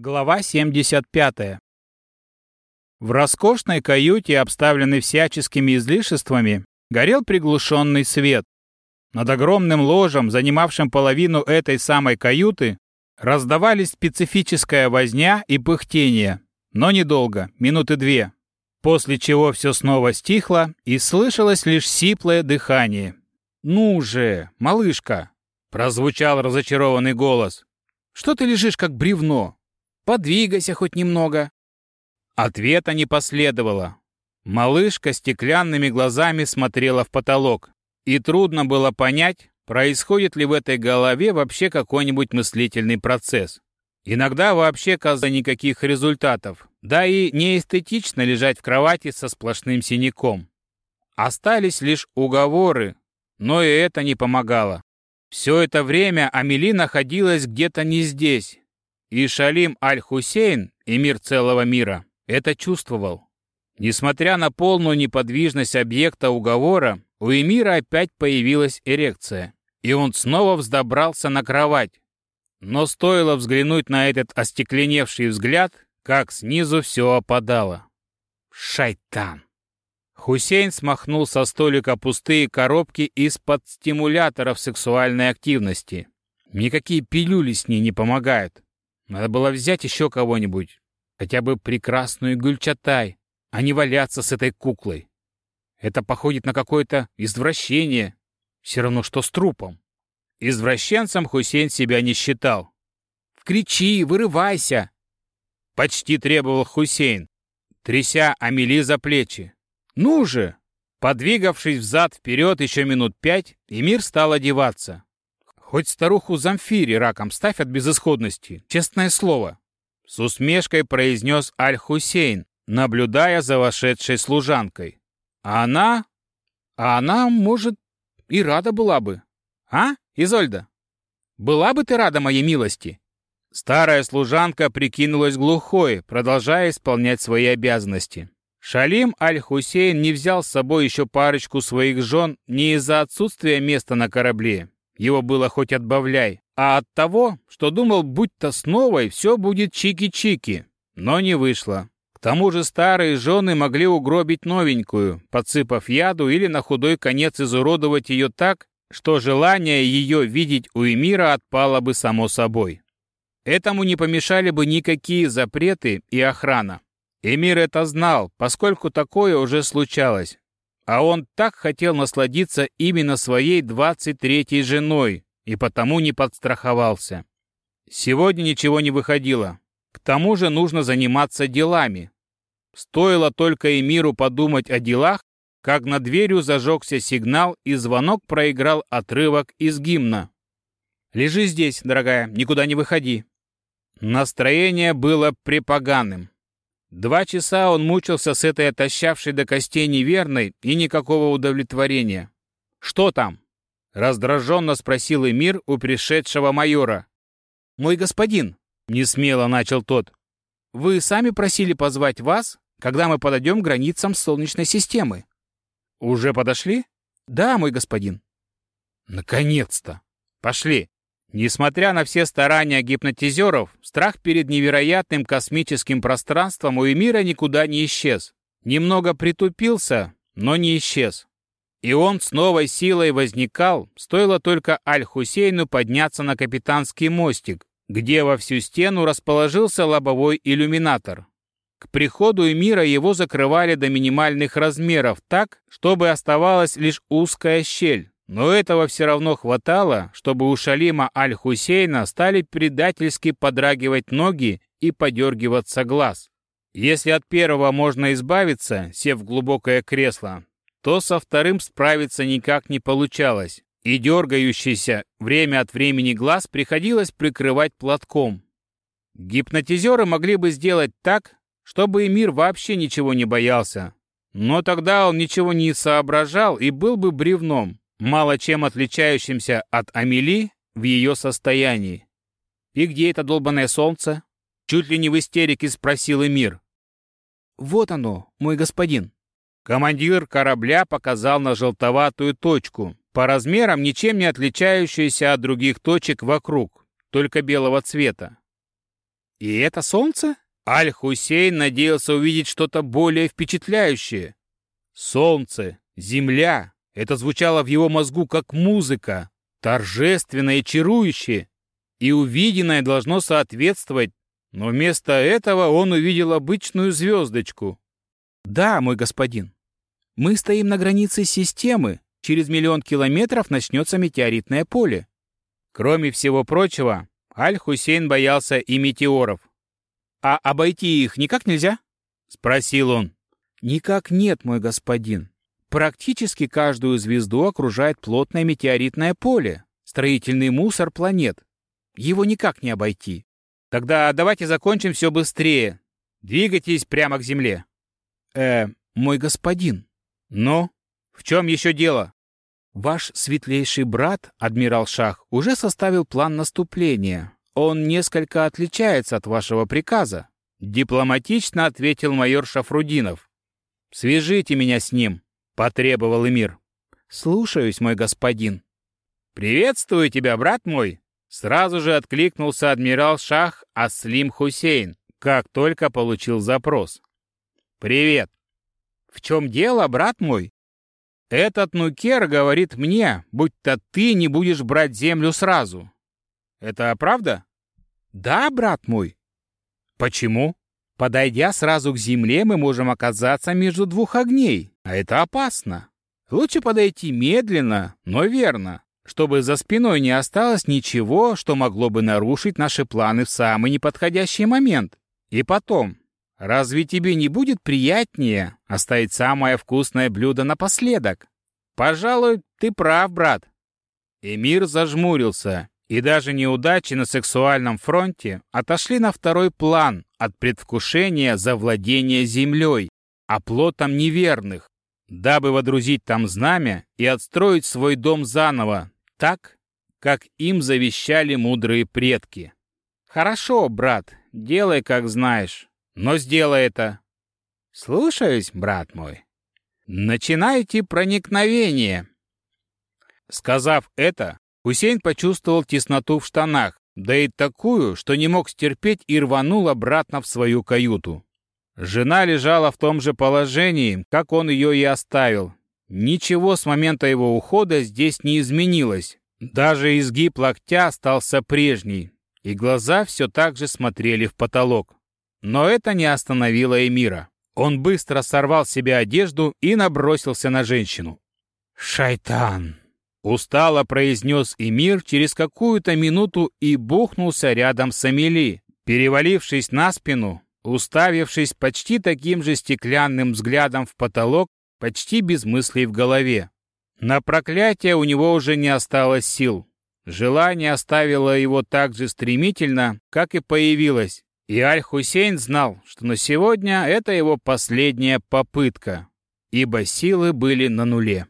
Глава 75. В роскошной каюте, обставленной всяческими излишествами, горел приглушенный свет. Над огромным ложем, занимавшим половину этой самой каюты, раздавались специфическая возня и пыхтение, но недолго, минуты две, после чего все снова стихло и слышалось лишь сиплое дыхание. «Ну же, малышка!» — прозвучал разочарованный голос. «Что ты лежишь, как бревно? Подвигайся хоть немного». Ответа не последовало. Малышка стеклянными глазами смотрела в потолок, и трудно было понять, происходит ли в этой голове вообще какой-нибудь мыслительный процесс. Иногда вообще каза никаких результатов, да и неэстетично лежать в кровати со сплошным синяком. Остались лишь уговоры, но и это не помогало. Все это время Амели находилась где-то не здесь, и Шалим Аль-Хусейн, эмир целого мира, это чувствовал. Несмотря на полную неподвижность объекта уговора, у эмира опять появилась эрекция, и он снова вздобрался на кровать. Но стоило взглянуть на этот остекленевший взгляд, как снизу все опадало. Шайтан! Хусейн смахнул со столика пустые коробки из-под стимуляторов сексуальной активности. Никакие пилюли с ней не помогают. Надо было взять еще кого-нибудь, хотя бы прекрасную Гюльчатай, а не валяться с этой куклой. Это походит на какое-то извращение, все равно что с трупом. Извращенцем Хусейн себя не считал. «Кричи, вырывайся!» Почти требовал Хусейн, тряся Амели за плечи. «Ну же!» Подвигавшись взад-вперед еще минут пять, Эмир стал одеваться. Хоть старуху Замфири раком ставь от безысходности, честное слово. С усмешкой произнес Аль-Хусейн, наблюдая за вошедшей служанкой. А она... А она, может, и рада была бы. А, Изольда? Была бы ты рада моей милости? Старая служанка прикинулась глухой, продолжая исполнять свои обязанности. Шалим Аль-Хусейн не взял с собой еще парочку своих жен не из-за отсутствия места на корабле, его было хоть отбавляй. А от того, что думал, будь-то с новой все будет чики-чики. Но не вышло. К тому же старые жены могли угробить новенькую, подсыпав яду или на худой конец изуродовать ее так, что желание ее видеть у Эмира отпало бы само собой. Этому не помешали бы никакие запреты и охрана. Эмир это знал, поскольку такое уже случалось. А он так хотел насладиться именно своей двадцать третьей женой и потому не подстраховался. Сегодня ничего не выходило. К тому же нужно заниматься делами. Стоило только Эмиру подумать о делах, как над дверью зажегся сигнал, и звонок проиграл отрывок из гимна. «Лежи здесь, дорогая, никуда не выходи». Настроение было припоганым. Два часа он мучился с этой отощавшей до костей неверной и никакого удовлетворения. «Что там?» — раздраженно спросил Эмир у пришедшего майора. «Мой господин», — несмело начал тот, — «вы сами просили позвать вас, когда мы подойдем к границам Солнечной системы». «Уже подошли?» «Да, мой господин». «Наконец-то! Пошли!» Несмотря на все старания гипнотизеров, страх перед невероятным космическим пространством у Эмира никуда не исчез. Немного притупился, но не исчез. И он с новой силой возникал, стоило только Аль-Хусейну подняться на капитанский мостик, где во всю стену расположился лобовой иллюминатор. К приходу Эмира его закрывали до минимальных размеров так, чтобы оставалась лишь узкая щель, но этого все равно хватало, чтобы у Шалима Аль-Хусейна стали предательски подрагивать ноги и подергиваться глаз. Если от первого можно избавиться, сев в глубокое кресло, то со вторым справиться никак не получалось, и дергающийся время от времени глаз приходилось прикрывать платком. Гипнотизеры могли бы сделать так, чтобы Эмир вообще ничего не боялся, но тогда он ничего не соображал и был бы бревном мало чем отличающимся от Амели в ее состоянии. «И где это долбанное солнце?» Чуть ли не в истерике спросил Эмир. «Вот оно, мой господин». Командир корабля показал на желтоватую точку, по размерам ничем не отличающуюся от других точек вокруг, только белого цвета. И это солнце? Аль-Хусейн надеялся увидеть что-то более впечатляющее. Солнце, земля. Это звучало в его мозгу как музыка, торжественно и чарующе. И увиденное должно соответствовать, но вместо этого он увидел обычную звездочку. «Да, мой господин. Мы стоим на границе системы. Через миллион километров начнется метеоритное поле». Кроме всего прочего, Аль-Хусейн боялся и метеоров. «А обойти их никак нельзя?» — спросил он. «Никак нет, мой господин. Практически каждую звезду окружает плотное метеоритное поле, строительный мусор планет. Его никак не обойти. Тогда давайте закончим все быстрее. Двигайтесь прямо к земле. Э, мой господин. Ну, в чем еще дело? Ваш светлейший брат, адмирал Шах, уже составил план наступления. Он несколько отличается от вашего приказа. Дипломатично ответил майор Шафрудинов. «Свяжите меня с ним», — потребовал Эмир. «Слушаюсь, мой господин». «Приветствую тебя, брат мой», Сразу же откликнулся адмирал Шах Аслим Хусейн, как только получил запрос. «Привет. В чем дело, брат мой? Этот нукер говорит мне, будто ты не будешь брать землю сразу. Это правда? Да, брат мой. Почему? Подойдя сразу к земле, мы можем оказаться между двух огней, а это опасно. Лучше подойти медленно, но верно чтобы за спиной не осталось ничего, что могло бы нарушить наши планы в самый неподходящий момент. И потом, разве тебе не будет приятнее оставить самое вкусное блюдо напоследок? Пожалуй, ты прав, брат. Эмир зажмурился, и даже неудачи на сексуальном фронте отошли на второй план от предвкушения завладения землей, оплотом неверных, дабы водрузить там знамя и отстроить свой дом заново, так, как им завещали мудрые предки. Хорошо, брат, делай, как знаешь, но сделай это. Слушаюсь, брат мой. Начинайте проникновение. Сказав это, Хусейн почувствовал тесноту в штанах, да и такую, что не мог стерпеть и рванул обратно в свою каюту. Жена лежала в том же положении, как он ее и оставил, Ничего с момента его ухода здесь не изменилось. Даже изгиб локтя остался прежний, и глаза все так же смотрели в потолок. Но это не остановило Эмира. Он быстро сорвал с себя одежду и набросился на женщину. «Шайтан!» Устало произнес Эмир через какую-то минуту и бухнулся рядом с Амели, перевалившись на спину, уставившись почти таким же стеклянным взглядом в потолок, почти без мыслей в голове. На проклятие у него уже не осталось сил. Желание оставило его так же стремительно, как и появилось. И Аль-Хусейн знал, что на сегодня это его последняя попытка, ибо силы были на нуле.